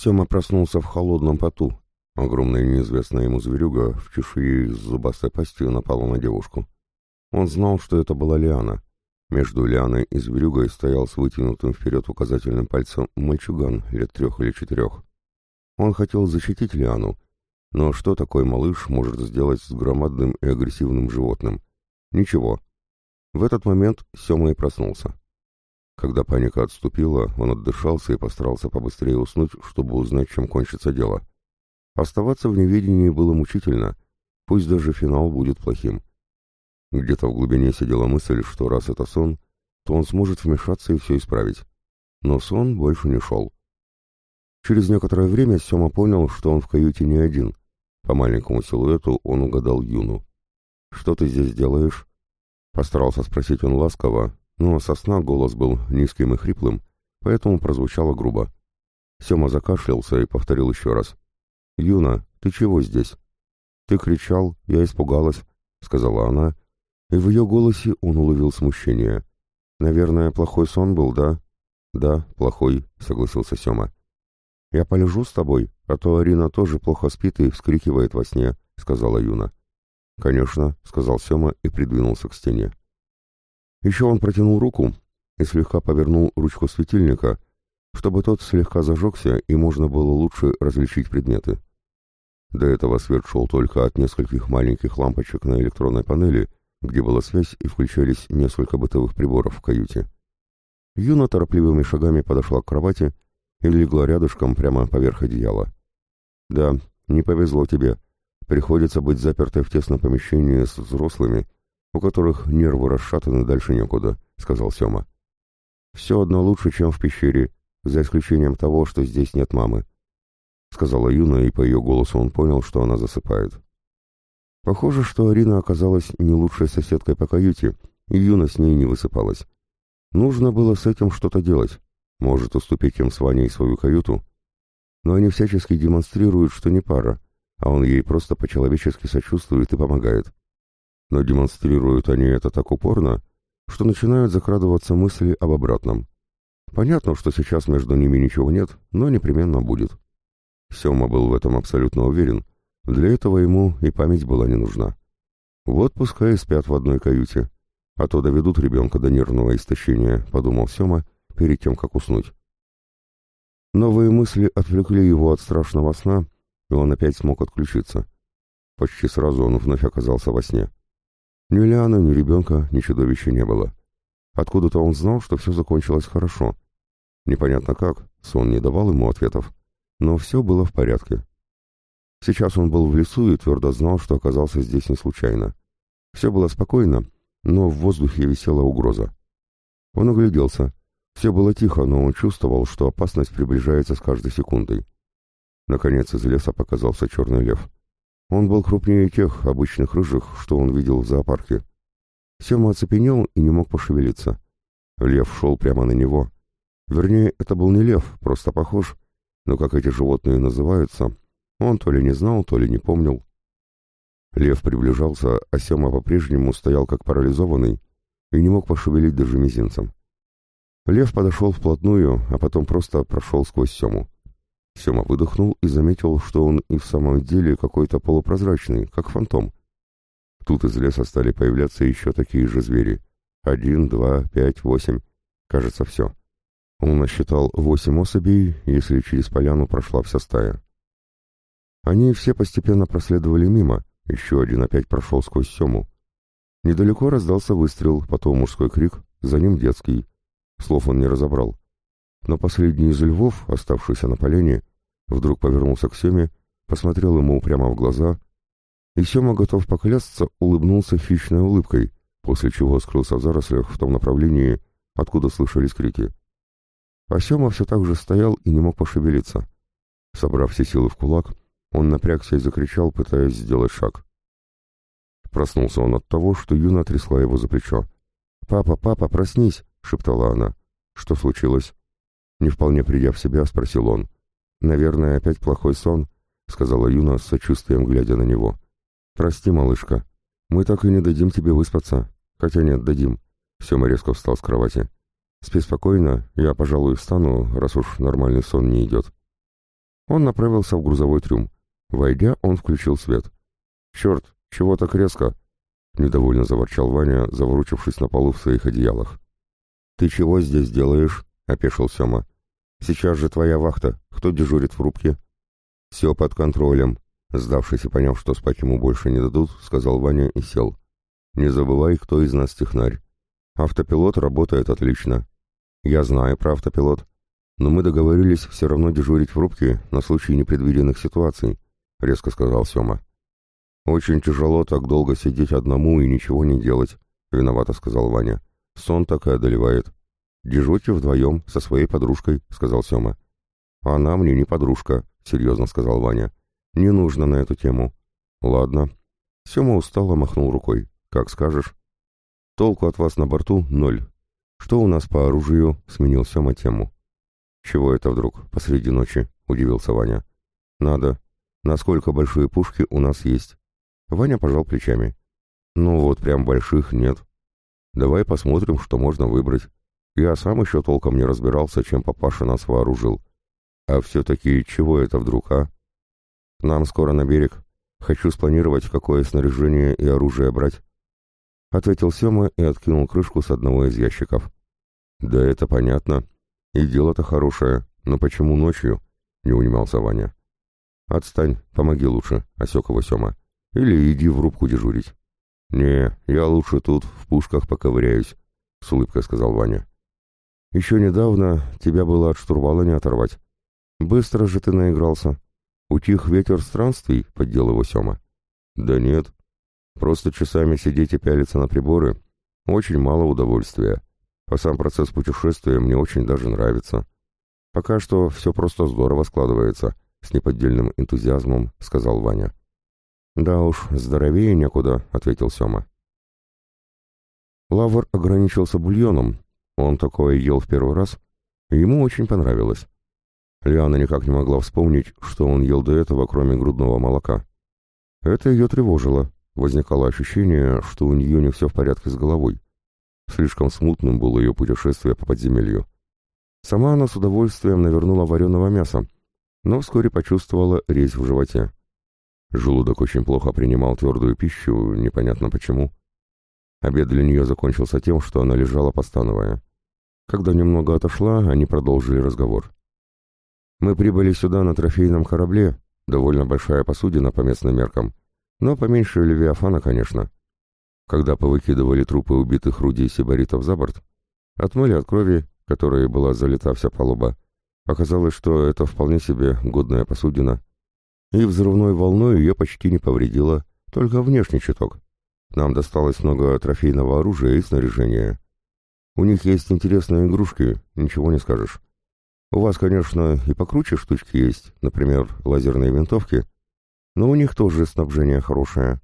Сема проснулся в холодном поту. Огромная неизвестная ему зверюга в чешуе с зубастой пастью напала на девушку. Он знал, что это была Лиана. Между Лианой и зверюгой стоял с вытянутым вперед указательным пальцем мальчуган лет трех или четырех. Он хотел защитить Лиану, но что такой малыш может сделать с громадным и агрессивным животным? Ничего. В этот момент Сема и проснулся. Когда паника отступила, он отдышался и постарался побыстрее уснуть, чтобы узнать, чем кончится дело. Оставаться в неведении было мучительно, пусть даже финал будет плохим. Где-то в глубине сидела мысль, что раз это сон, то он сможет вмешаться и все исправить. Но сон больше не шел. Через некоторое время Сема понял, что он в каюте не один. По маленькому силуэту он угадал Юну. «Что ты здесь делаешь?» Постарался спросить он ласково, но со сна голос был низким и хриплым, поэтому прозвучало грубо. Сема закашлялся и повторил еще раз. «Юна, ты чего здесь?» «Ты кричал, я испугалась», — сказала она, и в ее голосе он уловил смущение. «Наверное, плохой сон был, да?» «Да, плохой», — согласился Сема. «Я полежу с тобой, а то Арина тоже плохо спит и вскрикивает во сне», — сказала Юна. «Конечно», — сказал Сема и придвинулся к стене. Еще он протянул руку и слегка повернул ручку светильника, чтобы тот слегка зажегся и можно было лучше различить предметы. До этого свет шел только от нескольких маленьких лампочек на электронной панели, где была связь и включались несколько бытовых приборов в каюте. Юна торопливыми шагами подошла к кровати и легла рядышком прямо поверх одеяла. «Да, не повезло тебе. Приходится быть запертой в тесном помещении с взрослыми, у которых нервы расшатаны дальше некуда», — сказал Сема. «Все одно лучше, чем в пещере, за исключением того, что здесь нет мамы», — сказала Юна, и по ее голосу он понял, что она засыпает. Похоже, что Арина оказалась не лучшей соседкой по каюте, и Юна с ней не высыпалась. Нужно было с этим что-то делать. Может, уступить им с Ваней свою каюту? Но они всячески демонстрируют, что не пара, а он ей просто по-человечески сочувствует и помогает но демонстрируют они это так упорно, что начинают закрадываться мысли об обратном. Понятно, что сейчас между ними ничего нет, но непременно будет. Сема был в этом абсолютно уверен, для этого ему и память была не нужна. Вот пускай спят в одной каюте, а то доведут ребенка до нервного истощения, подумал Сема перед тем, как уснуть. Новые мысли отвлекли его от страшного сна, и он опять смог отключиться. Почти сразу он вновь оказался во сне. Ни Лианы, ни ребенка, ни чудовища не было. Откуда-то он знал, что все закончилось хорошо. Непонятно как, сон не давал ему ответов, но все было в порядке. Сейчас он был в лесу и твердо знал, что оказался здесь не случайно. Все было спокойно, но в воздухе висела угроза. Он огляделся. Все было тихо, но он чувствовал, что опасность приближается с каждой секундой. Наконец из леса показался черный лев. Он был крупнее тех обычных рыжих, что он видел в зоопарке. Сема оцепенел и не мог пошевелиться. Лев шел прямо на него. Вернее, это был не лев, просто похож. Но как эти животные называются, он то ли не знал, то ли не помнил. Лев приближался, а Сема по-прежнему стоял как парализованный и не мог пошевелить даже мизинцем. Лев подошел вплотную, а потом просто прошел сквозь Сему. Сема выдохнул и заметил, что он и в самом деле какой-то полупрозрачный, как фантом. Тут из леса стали появляться еще такие же звери. Один, два, пять, восемь. Кажется, все. Он насчитал восемь особей, если через поляну прошла вся стая. Они все постепенно проследовали мимо, еще один опять прошел сквозь Сему. Недалеко раздался выстрел, потом мужской крик, за ним детский. Слов он не разобрал. Но последний из львов, оставшийся на полене, вдруг повернулся к Семе, посмотрел ему прямо в глаза, и Сема, готов поклясться, улыбнулся хищной улыбкой, после чего скрылся в зарослях в том направлении, откуда слышались крики. А Сема все так же стоял и не мог пошевелиться. Собрав все силы в кулак, он напрягся и закричал, пытаясь сделать шаг. Проснулся он от того, что Юна трясла его за плечо. «Папа, папа, проснись!» — шептала она. «Что случилось?» Не вполне придя в себя, спросил он. «Наверное, опять плохой сон», — сказала Юна с сочувствием, глядя на него. «Прости, малышка, мы так и не дадим тебе выспаться. Хотя нет, дадим». Сема резко встал с кровати. «Спи спокойно, я, пожалуй, встану, раз уж нормальный сон не идет». Он направился в грузовой трюм. Войдя, он включил свет. «Черт, чего так резко?» — недовольно заворчал Ваня, заворучившись на полу в своих одеялах. «Ты чего здесь делаешь?» — опешил Сема. «Сейчас же твоя вахта. Кто дежурит в рубке?» «Все под контролем», — сдавшись и поняв, что спать ему больше не дадут, сказал Ваня и сел. «Не забывай, кто из нас технарь. Автопилот работает отлично. Я знаю про автопилот. Но мы договорились все равно дежурить в рубке на случай непредвиденных ситуаций», — резко сказал Сема. «Очень тяжело так долго сидеть одному и ничего не делать», — виновато сказал Ваня. «Сон так и одолевает». «Дежурьте вдвоем со своей подружкой», — сказал Сема. «Она мне не подружка», — серьезно сказал Ваня. «Не нужно на эту тему». «Ладно». Сема устало махнул рукой. «Как скажешь». «Толку от вас на борту — ноль. Что у нас по оружию?» — сменил Сема тему. «Чего это вдруг, посреди ночи?» — удивился Ваня. «Надо. Насколько большие пушки у нас есть?» Ваня пожал плечами. «Ну вот, прям больших нет. Давай посмотрим, что можно выбрать. Я сам еще толком не разбирался, чем папаша нас вооружил. А все-таки чего это вдруг, а? Нам скоро на берег. Хочу спланировать, какое снаряжение и оружие брать. Ответил Сема и откинул крышку с одного из ящиков. Да это понятно. И дело-то хорошее. Но почему ночью? Не унимался Ваня. Отстань, помоги лучше, осек его Сема. Или иди в рубку дежурить. «Не, я лучше тут в пушках поковыряюсь», — с улыбкой сказал Ваня. «Еще недавно тебя было от штурвала не оторвать. «Быстро же ты наигрался. Утих ветер странствий», — поддел его Сема. «Да нет. Просто часами сидеть и пялиться на приборы — очень мало удовольствия. А сам процесс путешествия мне очень даже нравится. Пока что все просто здорово складывается», — с неподдельным энтузиазмом сказал Ваня. «Да уж, здоровее некуда», — ответил Сема. Лавр ограничился бульоном. Он такое ел в первый раз. Ему очень понравилось. Лиана никак не могла вспомнить, что он ел до этого, кроме грудного молока. Это ее тревожило. Возникало ощущение, что у нее не все в порядке с головой. Слишком смутным было ее путешествие по подземелью. Сама она с удовольствием навернула вареного мяса, но вскоре почувствовала резь в животе. Желудок очень плохо принимал твердую пищу, непонятно почему. Обед для нее закончился тем, что она лежала постановая. Когда немного отошла, они продолжили разговор. Мы прибыли сюда на трофейном корабле, довольно большая посудина по местным меркам, но поменьше Левиафана, конечно. Когда повыкидывали трупы убитых Руди и Сибаритов за борт, отмыли от крови, которой была залита вся палуба, оказалось, что это вполне себе годная посудина, и взрывной волной ее почти не повредило, только внешний чуток. Нам досталось много трофейного оружия и снаряжения. У них есть интересные игрушки, ничего не скажешь. У вас, конечно, и покруче штучки есть, например, лазерные винтовки, но у них тоже снабжение хорошее.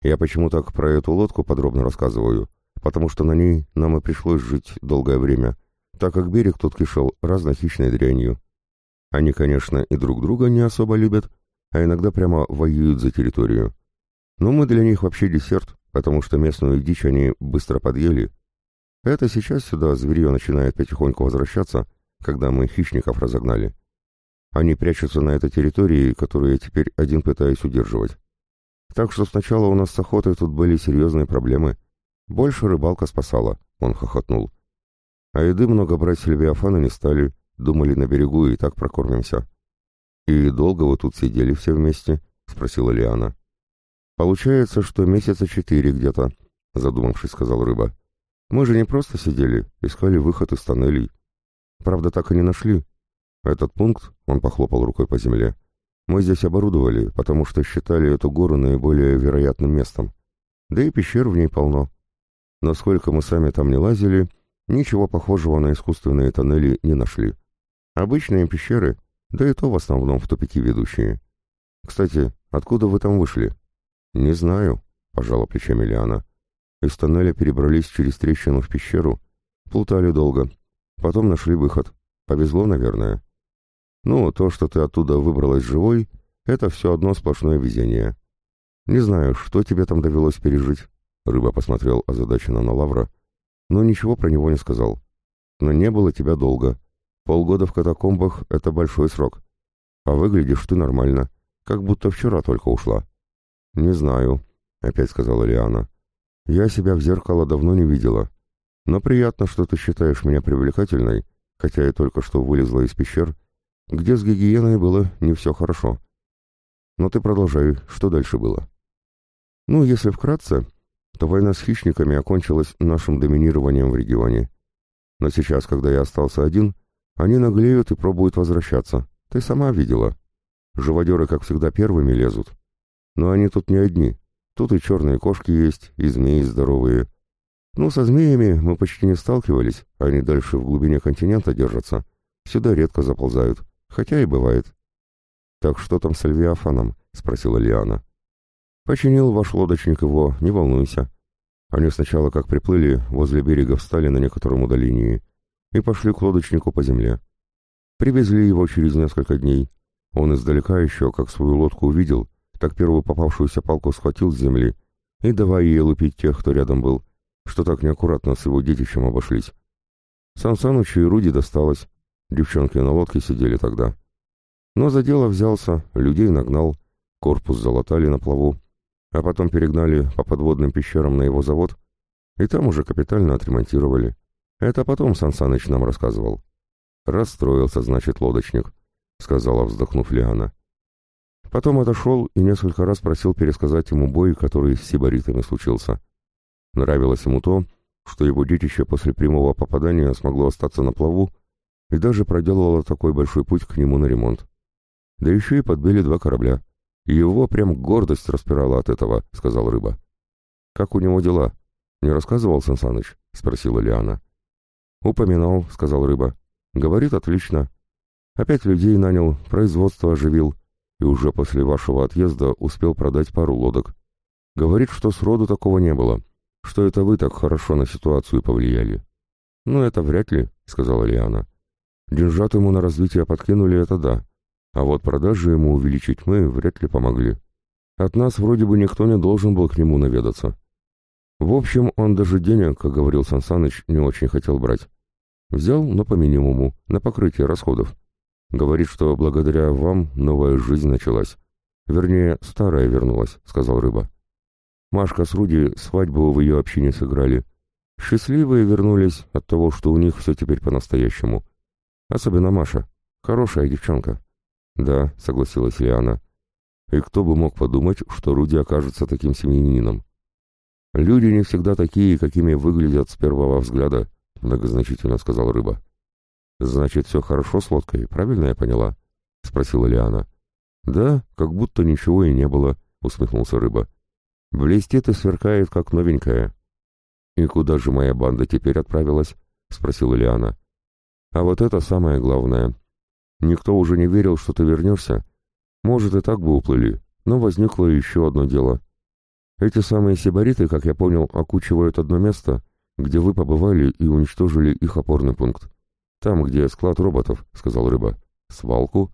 Я почему так про эту лодку подробно рассказываю, потому что на ней нам и пришлось жить долгое время, так как берег тут кишел разной хищной дрянью. Они, конечно, и друг друга не особо любят, а иногда прямо воюют за территорию. Но мы для них вообще десерт, потому что местную дичь они быстро подъели. Это сейчас сюда зверье начинает потихоньку возвращаться, когда мы хищников разогнали. Они прячутся на этой территории, которую я теперь один пытаюсь удерживать. Так что сначала у нас с охотой тут были серьезные проблемы. Больше рыбалка спасала, он хохотнул. А еды много брать с Левиафана не стали, думали на берегу и так прокормимся. «И долго вы тут сидели все вместе?» — спросила Лиана. «Получается, что месяца четыре где-то», — задумавшись, сказал рыба. «Мы же не просто сидели, искали выход из тоннелей. Правда, так и не нашли. Этот пункт, он похлопал рукой по земле, мы здесь оборудовали, потому что считали эту гору наиболее вероятным местом. Да и пещер в ней полно. Но сколько мы сами там не лазили, ничего похожего на искусственные тоннели не нашли. Обычные пещеры, да и то в основном в тупики ведущие. Кстати, откуда вы там вышли? Не знаю, пожала плечами Лиана. Из тоннеля перебрались через трещину в пещеру, плутали долго, Потом нашли выход. Повезло, наверное. Ну, то, что ты оттуда выбралась живой, это все одно сплошное везение. Не знаю, что тебе там довелось пережить. Рыба посмотрел озадаченно на Лавра, но ничего про него не сказал. Но не было тебя долго. Полгода в катакомбах — это большой срок. А выглядишь ты нормально, как будто вчера только ушла». «Не знаю», — опять сказала Лиана. «Я себя в зеркало давно не видела. Но приятно, что ты считаешь меня привлекательной, хотя я только что вылезла из пещер, где с гигиеной было не все хорошо. Но ты продолжай, что дальше было?» «Ну, если вкратце, то война с хищниками окончилась нашим доминированием в регионе. Но сейчас, когда я остался один, они наглеют и пробуют возвращаться. Ты сама видела. Живодеры, как всегда, первыми лезут. Но они тут не одни. Тут и черные кошки есть, и змеи здоровые. Ну, со змеями мы почти не сталкивались, они дальше в глубине континента держатся. Сюда редко заползают, хотя и бывает. «Так что там с Левиафаном?» — спросила Лиана. «Починил ваш лодочник его, не волнуйся. Они сначала, как приплыли, возле берега встали на некотором удалении и пошли к лодочнику по земле. Привезли его через несколько дней. Он издалека еще, как свою лодку увидел, так первую попавшуюся палку схватил с земли и давай ей лупить тех, кто рядом был, что так неаккуратно с его детищем обошлись. Сан Санычу и Руди досталось, девчонки на лодке сидели тогда. Но за дело взялся, людей нагнал, корпус залатали на плаву, а потом перегнали по подводным пещерам на его завод, и там уже капитально отремонтировали. Это потом Сан Саныч нам рассказывал. «Расстроился, значит, лодочник», — сказала, вздохнув Лиана. Потом отошел и несколько раз просил пересказать ему бой, который с сибаритами случился. Нравилось ему то, что его детище после прямого попадания смогло остаться на плаву и даже проделало такой большой путь к нему на ремонт. Да еще и подбили два корабля. «Его прям гордость распирала от этого», — сказал Рыба. «Как у него дела? Не рассказывал Сансаныч?» — спросила Лиана. «Упоминал», — сказал Рыба. «Говорит, отлично. Опять людей нанял, производство оживил, и уже после вашего отъезда успел продать пару лодок. Говорит, что сроду такого не было, что это вы так хорошо на ситуацию повлияли». «Ну, это вряд ли», — сказала Лиана. «Деньжат ему на развитие подкинули, это да. А вот продажи ему увеличить мы вряд ли помогли. От нас вроде бы никто не должен был к нему наведаться. В общем, он даже денег, как говорил Сансаныч, не очень хотел брать. Взял, но по минимуму, на покрытие расходов. Говорит, что благодаря вам новая жизнь началась. Вернее, старая вернулась, сказал Рыба. Машка с Руди свадьбу в ее общине сыграли. Счастливые вернулись от того, что у них все теперь по-настоящему. Особенно Маша. Хорошая девчонка. «Да», — согласилась Лиана. «И кто бы мог подумать, что Руди окажется таким семьянином?» «Люди не всегда такие, какими выглядят с первого взгляда», — многозначительно сказал Рыба. «Значит, все хорошо с лодкой, правильно я поняла?» — спросила Лиана. «Да, как будто ничего и не было», — усмехнулся Рыба. «Блестит и сверкает, как новенькая». «И куда же моя банда теперь отправилась?» — спросила Лиана. «А вот это самое главное», Никто уже не верил, что ты вернешься. Может, и так бы уплыли, но возникло еще одно дело. Эти самые сибариты, как я понял, окучивают одно место, где вы побывали и уничтожили их опорный пункт. Там, где склад роботов, — сказал Рыба. Свалку?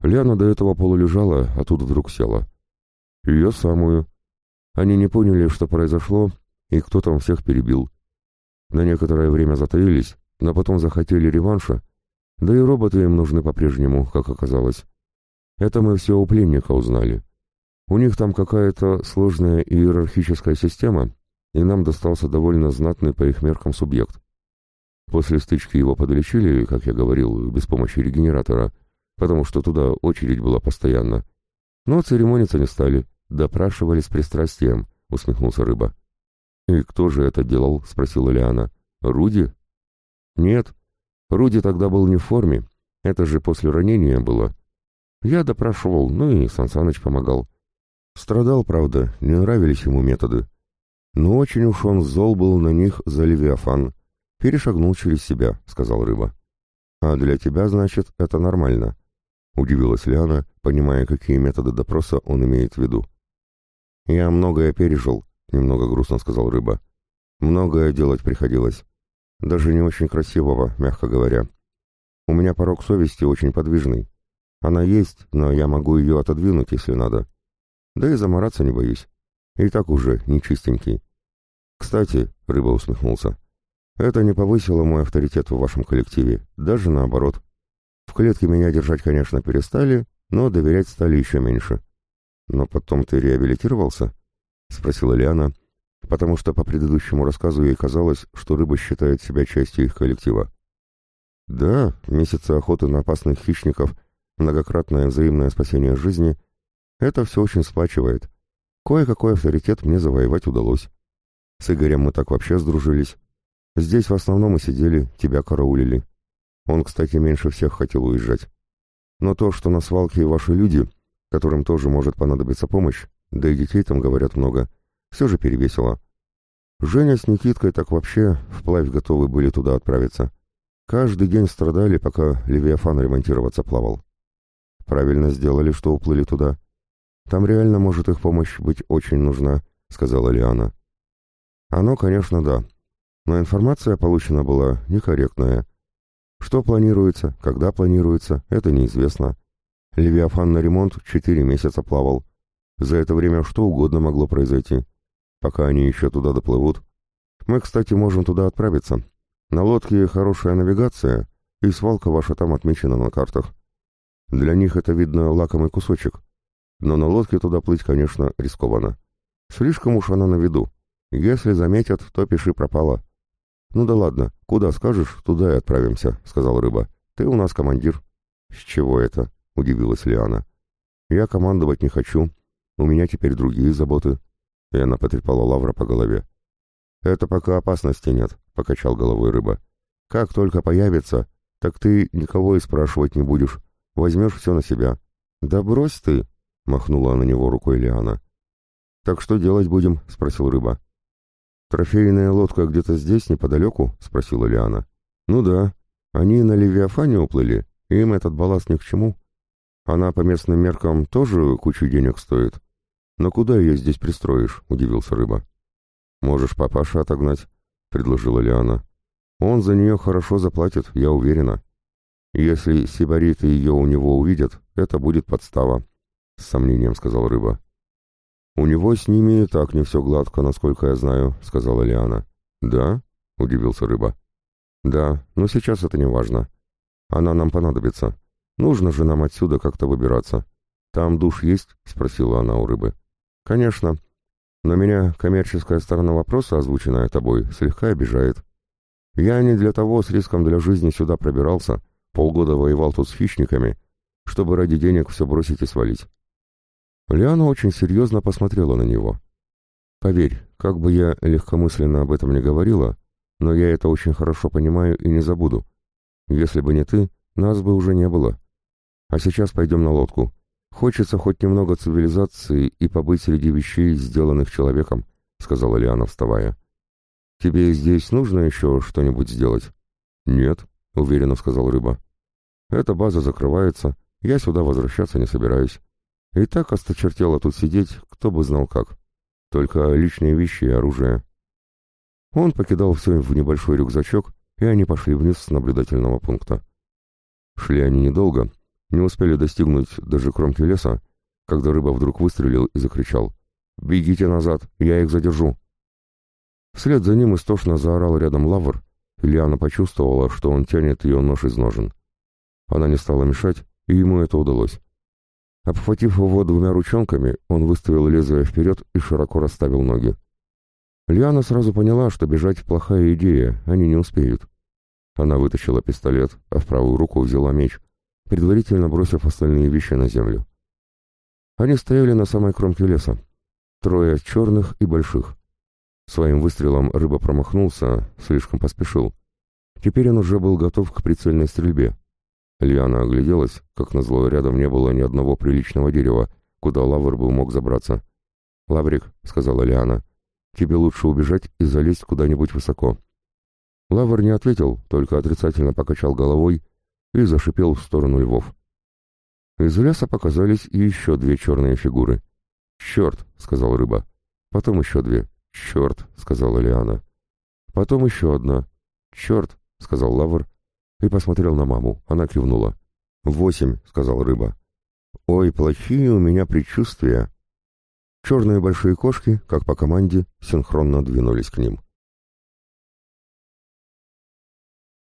Ляна до этого полулежала, а тут вдруг села. Ее самую. Они не поняли, что произошло, и кто там всех перебил. На некоторое время затаились, но потом захотели реванша, да и роботы им нужны по-прежнему, как оказалось. Это мы все у пленника узнали. У них там какая-то сложная иерархическая система, и нам достался довольно знатный по их меркам субъект. После стычки его подлечили, как я говорил, без помощи регенератора, потому что туда очередь была постоянно. Но церемониться не стали, допрашивали с пристрастием, усмехнулся Рыба. «И кто же это делал?» — спросила Лиана. «Руди?» «Нет, Руди тогда был не в форме, это же после ранения было. Я допрашивал, ну и Сансаныч помогал. Страдал, правда, не нравились ему методы. Но очень уж он зол был на них за Левиафан. Перешагнул через себя, сказал Рыба. А для тебя, значит, это нормально. Удивилась Лиана, понимая, какие методы допроса он имеет в виду. «Я многое пережил», — немного грустно сказал Рыба. «Многое делать приходилось. Даже не очень красивого, мягко говоря. У меня порог совести очень подвижный. Она есть, но я могу ее отодвинуть, если надо. Да и замораться не боюсь. И так уже нечистенький. Кстати, Рыба усмехнулся, это не повысило мой авторитет в вашем коллективе, даже наоборот. В клетке меня держать, конечно, перестали, но доверять стали еще меньше. Но потом ты реабилитировался? Спросила Лиана, потому что по предыдущему рассказу ей казалось, что рыба считает себя частью их коллектива. Да, месяцы охоты на опасных хищников, многократное взаимное спасение жизни — это все очень сплачивает. Кое-какой авторитет мне завоевать удалось. С Игорем мы так вообще сдружились. Здесь в основном мы сидели, тебя караулили. Он, кстати, меньше всех хотел уезжать. Но то, что на свалке ваши люди, которым тоже может понадобиться помощь, да и детей там говорят много, все же перевесило. Женя с Никиткой так вообще вплавь готовы были туда отправиться. Каждый день страдали, пока Левиафан ремонтироваться плавал. Правильно сделали, что уплыли туда. Там реально может их помощь быть очень нужна, сказала Лиана. Оно, конечно, да. Но информация получена была некорректная. Что планируется, когда планируется, это неизвестно. Левиафан на ремонт четыре месяца плавал. За это время что угодно могло произойти. Пока они еще туда доплывут. Мы, кстати, можем туда отправиться. На лодке хорошая навигация, и свалка ваша там отмечена на картах. Для них это, видно, лакомый кусочек. Но на лодке туда плыть, конечно, рискованно. Слишком уж она на виду. Если заметят, то пиши пропало. «Ну да ладно, куда скажешь, туда и отправимся», — сказал Рыба. «Ты у нас командир». «С чего это?» — удивилась Лиана. «Я командовать не хочу. У меня теперь другие заботы». И она потрепала Лавра по голове. «Это пока опасности нет», — покачал головой Рыба. «Как только появится, так ты никого и спрашивать не будешь. Возьмешь все на себя». «Да брось ты!» — махнула на него рукой Лиана. «Так что делать будем?» — спросил Рыба. «Трофейная лодка где-то здесь, неподалеку?» — спросила Лиана. «Ну да. Они на Левиафане уплыли, им этот балласт ни к чему. Она по местным меркам тоже кучу денег стоит. Но куда ее здесь пристроишь?» — удивился Рыба. «Можешь папаша отогнать», — предложила Лиана. «Он за нее хорошо заплатит, я уверена. Если сибариты ее у него увидят, это будет подстава», — с сомнением сказал Рыба. «У него с ними и так не все гладко, насколько я знаю», — сказала Лиана. «Да?» — удивился Рыба. «Да, но сейчас это не важно. Она нам понадобится. Нужно же нам отсюда как-то выбираться. Там душ есть?» — спросила она у Рыбы. «Конечно. Но меня коммерческая сторона вопроса, озвученная тобой, слегка обижает. Я не для того с риском для жизни сюда пробирался, полгода воевал тут с хищниками, чтобы ради денег все бросить и свалить. Лиана очень серьезно посмотрела на него. «Поверь, как бы я легкомысленно об этом не говорила, но я это очень хорошо понимаю и не забуду. Если бы не ты, нас бы уже не было. А сейчас пойдем на лодку. Хочется хоть немного цивилизации и побыть среди вещей, сделанных человеком», — сказала Лиана, вставая. «Тебе здесь нужно еще что-нибудь сделать?» «Нет», — уверенно сказал Рыба. «Эта база закрывается, я сюда возвращаться не собираюсь. И так осточертело тут сидеть, кто бы знал как. Только личные вещи и оружие. Он покидал все в небольшой рюкзачок, и они пошли вниз с наблюдательного пункта. Шли они недолго, не успели достигнуть даже кромки леса, когда рыба вдруг выстрелил и закричал «Бегите назад, я их задержу!» Вслед за ним истошно заорал рядом лавр, и Лиана почувствовала, что он тянет ее нож из ножен. Она не стала мешать, и ему это удалось. Обхватив его двумя ручонками, он выставил лезвие вперед и широко расставил ноги. Лиана сразу поняла, что бежать плохая идея, они не успеют. Она вытащила пистолет, а в правую руку взяла меч, предварительно бросив остальные вещи на землю. Они стояли на самой кромке леса. Трое черных и больших. Своим выстрелом рыба промахнулся, слишком поспешил. Теперь он уже был готов к прицельной стрельбе. Лиана огляделась, как назло, рядом не было ни одного приличного дерева, куда Лавр бы мог забраться. «Лаврик», — сказала Лиана, — «тебе лучше убежать и залезть куда-нибудь высоко». Лавр не ответил, только отрицательно покачал головой и зашипел в сторону львов. Из леса показались еще две черные фигуры. «Черт!» — сказал рыба. Потом еще две. «Черт!» — сказала Лиана. Потом еще одна. «Черт!» — сказал Лавр и посмотрел на маму. Она кивнула. «Восемь», — сказал рыба. «Ой, плохие у меня предчувствия». Черные большие кошки, как по команде, синхронно двинулись к ним.